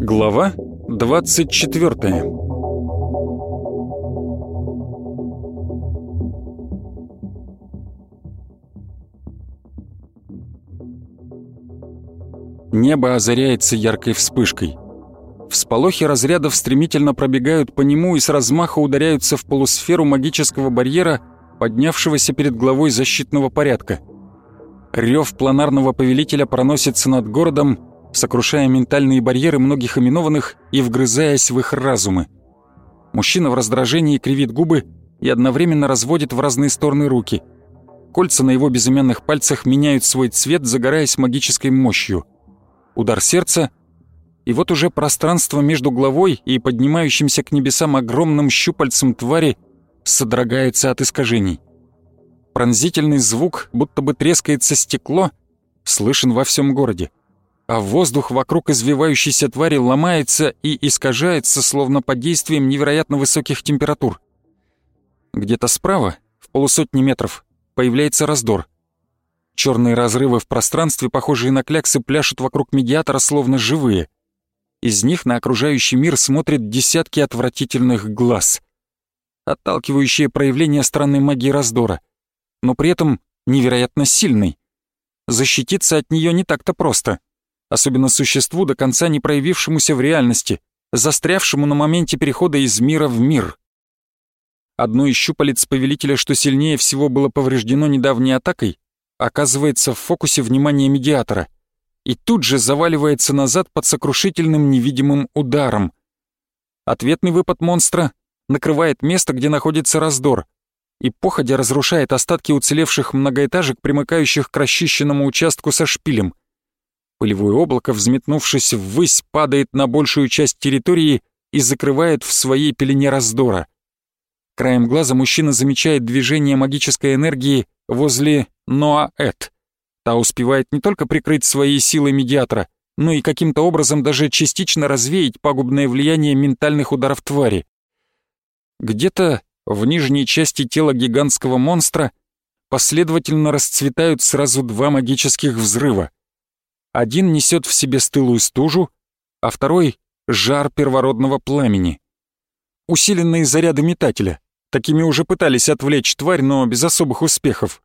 Глава 24 Небо озаряется яркой вспышкой. Всполохи разрядов стремительно пробегают по нему и с размаха ударяются в полусферу магического барьера, поднявшегося перед главой защитного порядка. Рев планарного повелителя проносится над городом, сокрушая ментальные барьеры многих именованных и вгрызаясь в их разумы. Мужчина в раздражении кривит губы и одновременно разводит в разные стороны руки. Кольца на его безымянных пальцах меняют свой цвет, загораясь магической мощью. Удар сердца, и вот уже пространство между главой и поднимающимся к небесам огромным щупальцем твари содрогается от искажений. Пронзительный звук, будто бы трескается стекло, слышен во всем городе а воздух вокруг извивающейся твари ломается и искажается, словно под действием невероятно высоких температур. Где-то справа, в полусотни метров, появляется раздор. Черные разрывы в пространстве, похожие на кляксы, пляшут вокруг медиатора, словно живые. Из них на окружающий мир смотрят десятки отвратительных глаз. Отталкивающее проявление странной магии раздора, но при этом невероятно сильной. Защититься от нее не так-то просто — особенно существу, до конца не проявившемуся в реальности, застрявшему на моменте перехода из мира в мир. Одно из щупалец повелителя, что сильнее всего было повреждено недавней атакой, оказывается в фокусе внимания медиатора и тут же заваливается назад под сокрушительным невидимым ударом. Ответный выпад монстра накрывает место, где находится раздор, и походя разрушает остатки уцелевших многоэтажек, примыкающих к расчищенному участку со шпилем — Пылевое облако, взметнувшись ввысь, падает на большую часть территории и закрывает в своей пелене раздора. Краем глаза мужчина замечает движение магической энергии возле Ноаэт. Та успевает не только прикрыть своей силой медиатора, но и каким-то образом даже частично развеять пагубное влияние ментальных ударов твари. Где-то в нижней части тела гигантского монстра последовательно расцветают сразу два магических взрыва — один несет в себе стылую стужу, а второй — жар первородного пламени. Усиленные заряды метателя. Такими уже пытались отвлечь тварь, но без особых успехов.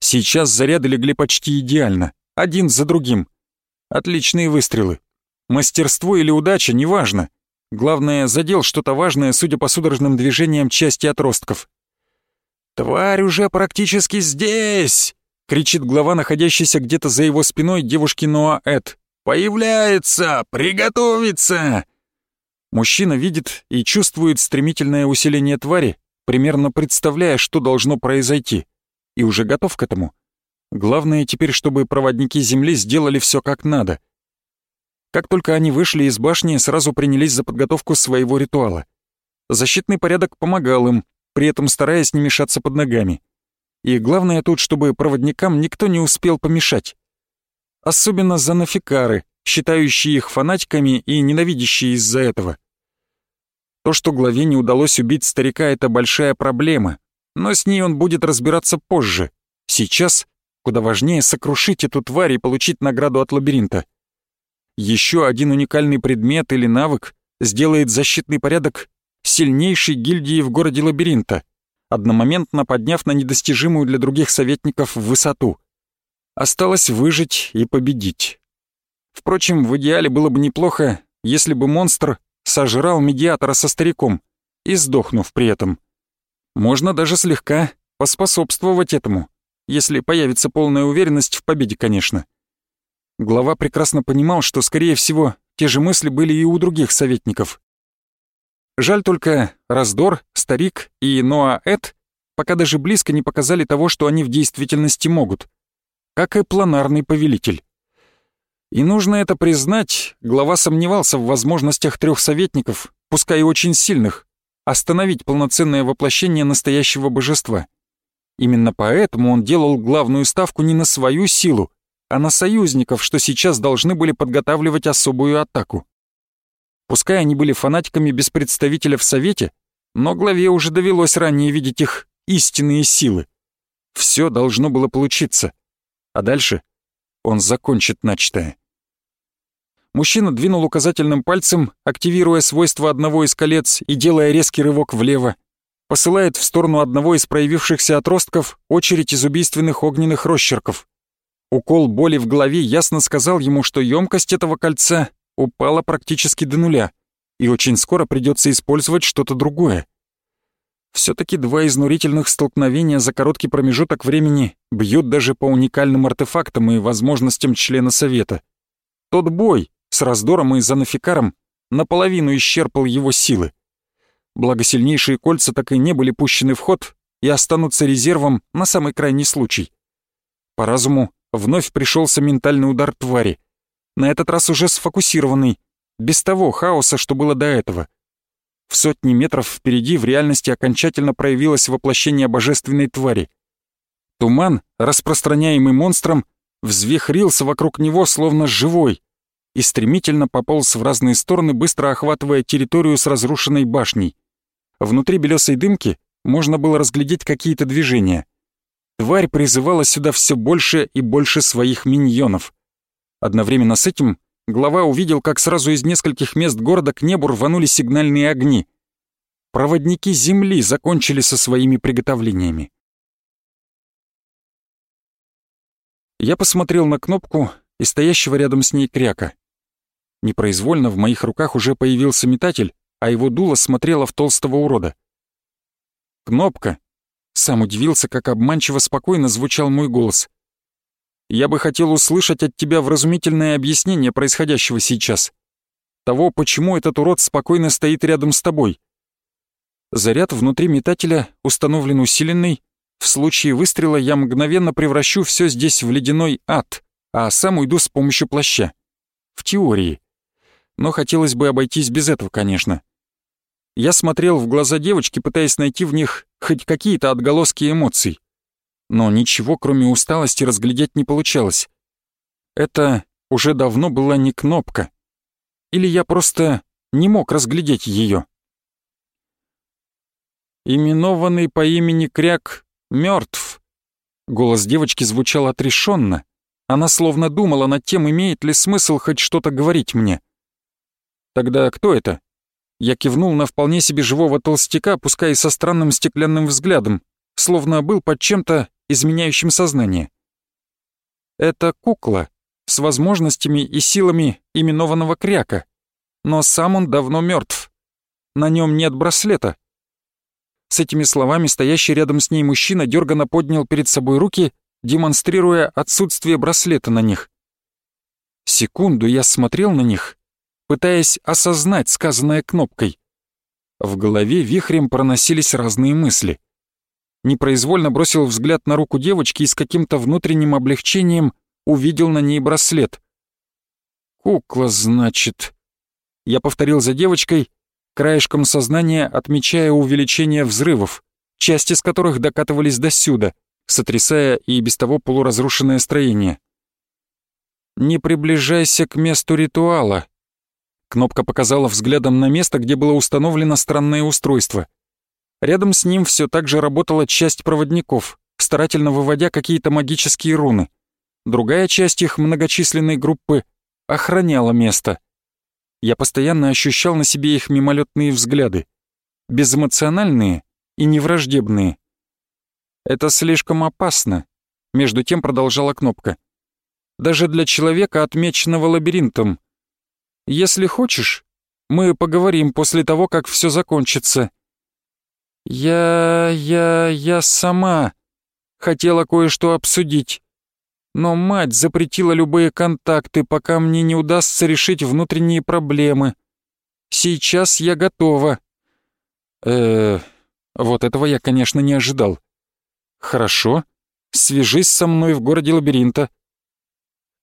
Сейчас заряды легли почти идеально, один за другим. Отличные выстрелы. Мастерство или удача, неважно. Главное, задел что-то важное, судя по судорожным движениям части отростков. «Тварь уже практически здесь!» кричит глава, находящийся где-то за его спиной девушки Ноаэт. «Появляется! Приготовиться!» Мужчина видит и чувствует стремительное усиление твари, примерно представляя, что должно произойти, и уже готов к этому. Главное теперь, чтобы проводники Земли сделали все как надо. Как только они вышли из башни, сразу принялись за подготовку своего ритуала. Защитный порядок помогал им, при этом стараясь не мешаться под ногами. И главное тут, чтобы проводникам никто не успел помешать. Особенно занафикары, считающие их фанатиками и ненавидящие из-за этого. То, что главе не удалось убить старика, это большая проблема, но с ней он будет разбираться позже. Сейчас куда важнее сокрушить эту тварь и получить награду от лабиринта. Еще один уникальный предмет или навык сделает защитный порядок сильнейшей гильдии в городе лабиринта одномоментно подняв на недостижимую для других советников высоту. Осталось выжить и победить. Впрочем, в идеале было бы неплохо, если бы монстр сожрал медиатора со стариком и сдохнув при этом. Можно даже слегка поспособствовать этому, если появится полная уверенность в победе, конечно. Глава прекрасно понимал, что, скорее всего, те же мысли были и у других советников. Жаль только, Раздор, Старик и Ноа Эд пока даже близко не показали того, что они в действительности могут. Как и планарный повелитель. И нужно это признать, глава сомневался в возможностях трех советников, пускай и очень сильных, остановить полноценное воплощение настоящего божества. Именно поэтому он делал главную ставку не на свою силу, а на союзников, что сейчас должны были подготавливать особую атаку. Пускай они были фанатиками без представителя в Совете, но главе уже довелось ранее видеть их истинные силы. Все должно было получиться. А дальше он закончит начатое. Мужчина двинул указательным пальцем, активируя свойства одного из колец и делая резкий рывок влево. Посылает в сторону одного из проявившихся отростков очередь из убийственных огненных росчерков. Укол боли в голове ясно сказал ему, что емкость этого кольца упала практически до нуля, и очень скоро придется использовать что-то другое. Все-таки два изнурительных столкновения за короткий промежуток времени бьют даже по уникальным артефактам и возможностям члена Совета. Тот бой с раздором и занафикаром наполовину исчерпал его силы. Благо сильнейшие кольца так и не были пущены в ход и останутся резервом на самый крайний случай. По разуму вновь пришелся ментальный удар твари. На этот раз уже сфокусированный, без того хаоса, что было до этого. В сотни метров впереди в реальности окончательно проявилось воплощение божественной твари. Туман, распространяемый монстром, взвихрился вокруг него словно живой и стремительно пополз в разные стороны, быстро охватывая территорию с разрушенной башней. Внутри белесой дымки можно было разглядеть какие-то движения. Тварь призывала сюда все больше и больше своих миньонов. Одновременно с этим глава увидел, как сразу из нескольких мест города к небу рванули сигнальные огни. Проводники Земли закончили со своими приготовлениями. Я посмотрел на кнопку и стоящего рядом с ней кряка. Непроизвольно в моих руках уже появился метатель, а его дуло смотрело в толстого урода. «Кнопка!» Сам удивился, как обманчиво спокойно звучал мой голос. «Я бы хотел услышать от тебя вразумительное объяснение происходящего сейчас. Того, почему этот урод спокойно стоит рядом с тобой. Заряд внутри метателя установлен усиленный. В случае выстрела я мгновенно превращу все здесь в ледяной ад, а сам уйду с помощью плаща. В теории но хотелось бы обойтись без этого, конечно. Я смотрел в глаза девочки, пытаясь найти в них хоть какие-то отголоски эмоций. Но ничего, кроме усталости, разглядеть не получалось. Это уже давно была не кнопка. Или я просто не мог разглядеть ее. Именованный по имени Кряк мертв. Голос девочки звучал отрешенно. Она словно думала над тем, имеет ли смысл хоть что-то говорить мне. «Тогда кто это?» Я кивнул на вполне себе живого толстяка, пускай со странным стеклянным взглядом, словно был под чем-то изменяющим сознание. Это кукла с возможностями и силами именованного кряка, но сам он давно мертв. На нем нет браслета. С этими словами стоящий рядом с ней мужчина дерганно поднял перед собой руки, демонстрируя отсутствие браслета на них. Секунду я смотрел на них пытаясь осознать сказанное кнопкой. В голове вихрем проносились разные мысли. Непроизвольно бросил взгляд на руку девочки и с каким-то внутренним облегчением увидел на ней браслет. «Кукла, значит...» Я повторил за девочкой, краешком сознания отмечая увеличение взрывов, части из которых докатывались до сюда, сотрясая и без того полуразрушенное строение. «Не приближайся к месту ритуала», Кнопка показала взглядом на место, где было установлено странное устройство. Рядом с ним все так же работала часть проводников, старательно выводя какие-то магические руны. Другая часть их многочисленной группы охраняла место. Я постоянно ощущал на себе их мимолетные взгляды. Безэмоциональные и невраждебные. «Это слишком опасно», — между тем продолжала кнопка. «Даже для человека, отмеченного лабиринтом, если хочешь, мы поговорим после того, как все закончится». «Я... я... я сама хотела кое-что обсудить, но мать запретила любые контакты, пока мне не удастся решить внутренние проблемы. Сейчас я готова». «Э... вот этого я, конечно, не ожидал. Хорошо, свяжись со мной в городе Лабиринта.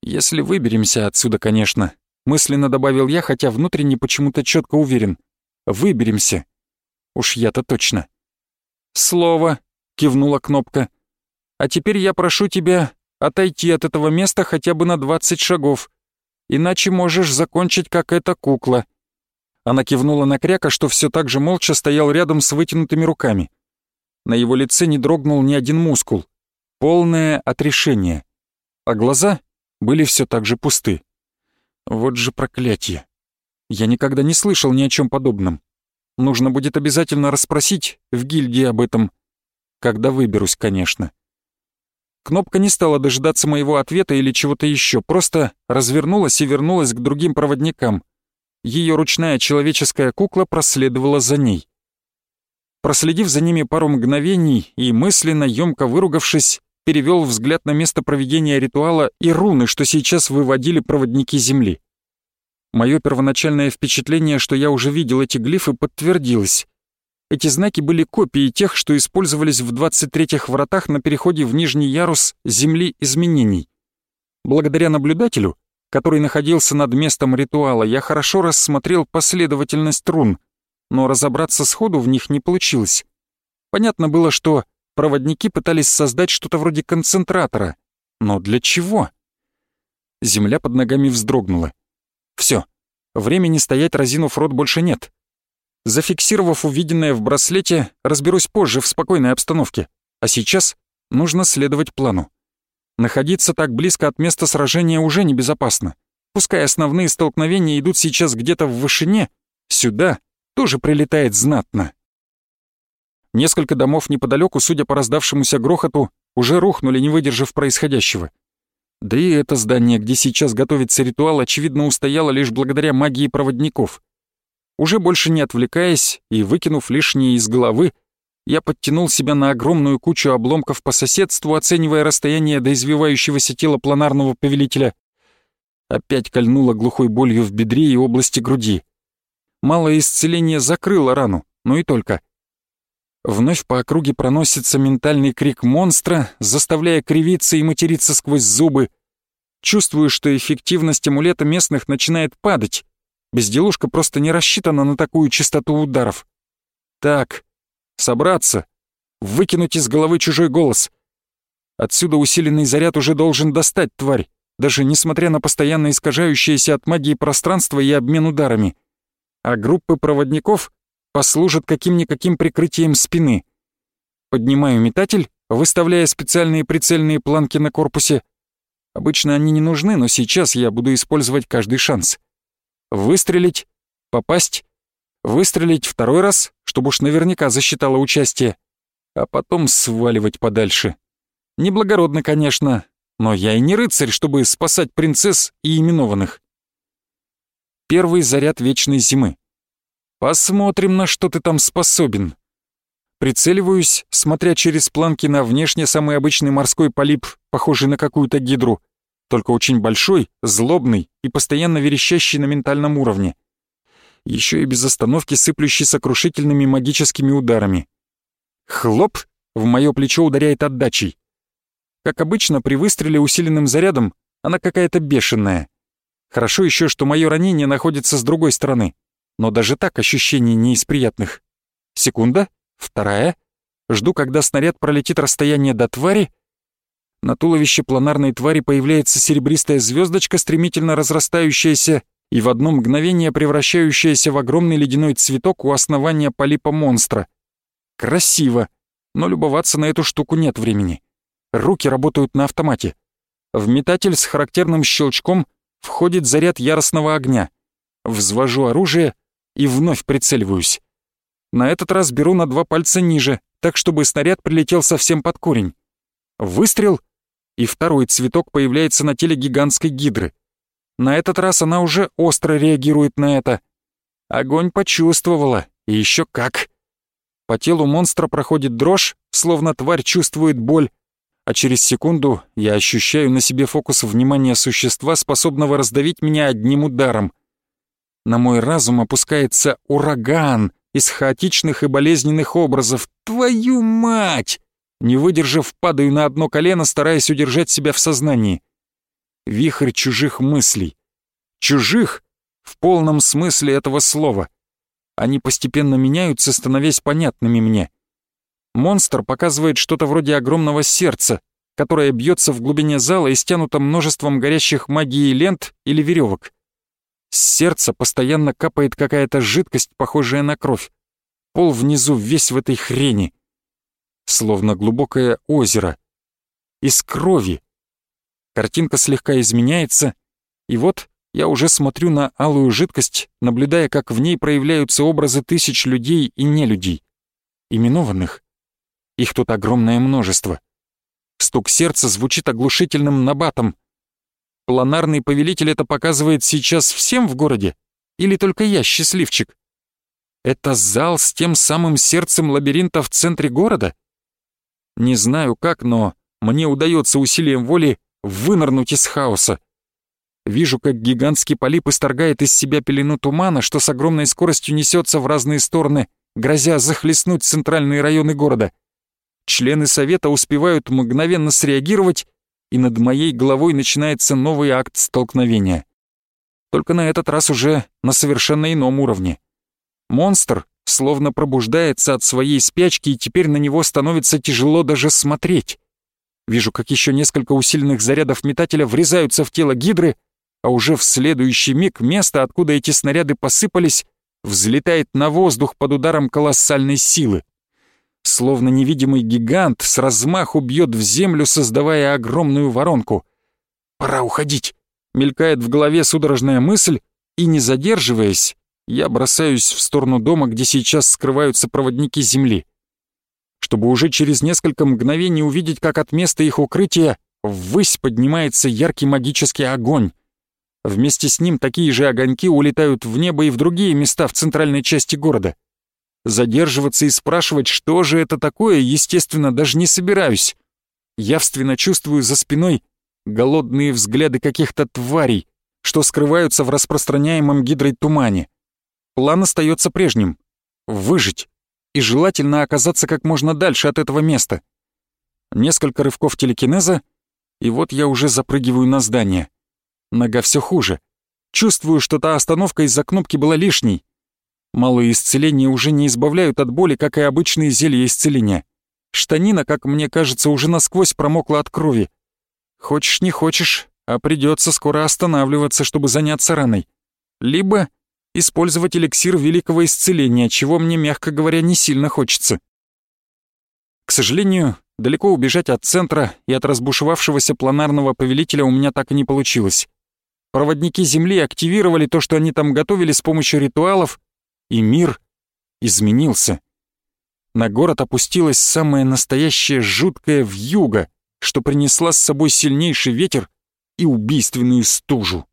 Если выберемся отсюда, конечно». Мысленно добавил я, хотя внутренне почему-то четко уверен. Выберемся. Уж я-то точно. «Слово», — кивнула кнопка. «А теперь я прошу тебя отойти от этого места хотя бы на двадцать шагов, иначе можешь закончить как эта кукла. Она кивнула на кряка, что все так же молча стоял рядом с вытянутыми руками. На его лице не дрогнул ни один мускул. Полное отрешение. А глаза были все так же пусты. Вот же проклятие. Я никогда не слышал ни о чем подобном. Нужно будет обязательно расспросить в гильдии об этом. Когда выберусь, конечно. Кнопка не стала дожидаться моего ответа или чего-то еще, просто развернулась и вернулась к другим проводникам. Ее ручная человеческая кукла проследовала за ней. Проследив за ними пару мгновений и мысленно, емко выругавшись, перевел взгляд на место проведения ритуала и руны, что сейчас выводили проводники Земли. Мое первоначальное впечатление, что я уже видел эти глифы, подтвердилось. Эти знаки были копией тех, что использовались в 23-х вратах на переходе в нижний ярус Земли изменений. Благодаря наблюдателю, который находился над местом ритуала, я хорошо рассмотрел последовательность рун, но разобраться сходу в них не получилось. Понятно было, что проводники пытались создать что-то вроде концентратора. Но для чего? Земля под ногами вздрогнула. Все, времени стоять разинув рот больше нет. Зафиксировав увиденное в браслете, разберусь позже в спокойной обстановке. А сейчас нужно следовать плану. Находиться так близко от места сражения уже небезопасно. Пускай основные столкновения идут сейчас где-то в вышине, сюда тоже прилетает знатно. Несколько домов неподалеку, судя по раздавшемуся грохоту, уже рухнули, не выдержав происходящего. Да и это здание, где сейчас готовится ритуал, очевидно, устояло лишь благодаря магии проводников — уже больше не отвлекаясь и выкинув лишнее из головы, я подтянул себя на огромную кучу обломков по соседству, оценивая расстояние до извивающегося тела планарного повелителя. Опять кольнуло глухой болью в бедре и области груди. Малое исцеление закрыло рану, но и только. Вновь по округе проносится ментальный крик монстра, заставляя кривиться и материться сквозь зубы. Чувствую, что эффективность амулета местных начинает падать. Безделушка просто не рассчитана на такую частоту ударов. Так, собраться, выкинуть из головы чужой голос. Отсюда усиленный заряд уже должен достать тварь, даже несмотря на постоянно искажающееся от магии пространство и обмен ударами. А группы проводников послужат каким-никаким прикрытием спины. Поднимаю метатель, выставляя специальные прицельные планки на корпусе. Обычно они не нужны, но сейчас я буду использовать каждый шанс. Выстрелить, попасть, выстрелить второй раз, чтобы уж наверняка засчитала участие, а потом сваливать подальше. Неблагородно, конечно, но я и не рыцарь, чтобы спасать принцесс и именованных. Первый заряд вечной зимы. Посмотрим, на что ты там способен. Прицеливаюсь, смотря через планки на внешне самый обычный морской полип, похожий на какую-то гидру только очень большой, злобный и постоянно верещащий на ментальном уровне. Еще и без остановки сыплющий сокрушительными магическими ударами. Хлоп! В мое плечо ударяет отдачей. Как обычно, при выстреле усиленным зарядом она какая-то бешеная. Хорошо еще, что мое ранение находится с другой стороны, но даже так ощущение не из приятных. Секунда, вторая. Жду, когда снаряд пролетит расстояние до твари — на туловище планарной твари появляется серебристая звездочка, стремительно разрастающаяся и в одно мгновение превращающаяся в огромный ледяной цветок у основания полипа монстра. Красиво, но любоваться на эту штуку нет времени. Руки работают на автомате. В метатель с характерным щелчком входит заряд яростного огня. Взвожу оружие и вновь прицеливаюсь. На этот раз беру на два пальца ниже, так чтобы снаряд прилетел совсем под корень. Выстрел — и второй цветок появляется на теле гигантской гидры. На этот раз она уже остро реагирует на это. Огонь почувствовала, и еще как. По телу монстра проходит дрожь, словно тварь чувствует боль, а через секунду я ощущаю на себе фокус внимания существа, способного раздавить меня одним ударом. На мой разум опускается ураган из хаотичных и болезненных образов. Твою мать! Не выдержав, падаю на одно колено, стараясь удержать себя в сознании. Вихрь чужих мыслей. Чужих в полном смысле этого слова. Они постепенно меняются, становясь понятными мне. Монстр показывает что-то вроде огромного сердца, которое бьется в глубине зала и стянуто множеством горящих магией лент или веревок. С сердца постоянно капает какая-то жидкость, похожая на кровь. Пол внизу весь в этой хрени. Словно глубокое озеро. Из крови. Картинка слегка изменяется, и вот я уже смотрю на алую жидкость, наблюдая, как в ней проявляются образы тысяч людей и нелюдей. Именованных. Их тут огромное множество. Стук сердца звучит оглушительным набатом. Планарный повелитель это показывает сейчас всем в городе? Или только я счастливчик? Это зал с тем самым сердцем лабиринта в центре города? Не знаю как, но мне удается усилием воли вынырнуть из хаоса. Вижу, как гигантский полип исторгает из себя пелену тумана, что с огромной скоростью несется в разные стороны, грозя захлестнуть центральные районы города. Члены совета успевают мгновенно среагировать и над моей головой начинается новый акт столкновения. Только на этот раз уже на совершенно ином уровне. Монстр словно пробуждается от своей спячки, и теперь на него становится тяжело даже смотреть. Вижу, как еще несколько усиленных зарядов метателя врезаются в тело гидры, а уже в следующий миг место, откуда эти снаряды посыпались, взлетает на воздух под ударом колоссальной силы словно невидимый гигант с размаху бьет в землю, создавая огромную воронку. «Пора уходить!» — мелькает в голове судорожная мысль, и, не задерживаясь, я бросаюсь в сторону дома, где сейчас скрываются проводники земли. Чтобы уже через несколько мгновений увидеть, как от места их укрытия ввысь поднимается яркий магический огонь. Вместе с ним такие же огоньки улетают в небо и в другие места в центральной части города. Задерживаться и спрашивать, что же это такое, естественно, даже не собираюсь. Явственно чувствую за спиной голодные взгляды каких-то тварей, что скрываются в распространяемом гидрой тумане. План остается прежним — выжить, и желательно оказаться как можно дальше от этого места. Несколько рывков телекинеза, и вот я уже запрыгиваю на здание. Нога все хуже. Чувствую, что та остановка из-за кнопки была лишней. Малые исцеления уже не избавляют от боли, как и обычные зелья исцеления. Штанина, как мне кажется, уже насквозь промокла от крови. Хочешь не хочешь, а придется скоро останавливаться, чтобы заняться раной. Либо использовать эликсир великого исцеления, чего мне, мягко говоря, не сильно хочется. К сожалению, далеко убежать от центра и от разбушевавшегося планарного повелителя у меня так и не получилось. Проводники Земли активировали то, что они там готовили с помощью ритуалов, и мир изменился. На город опустилась самая настоящая жуткая вьюга, что принесла с собой сильнейший ветер и убийственную стужу.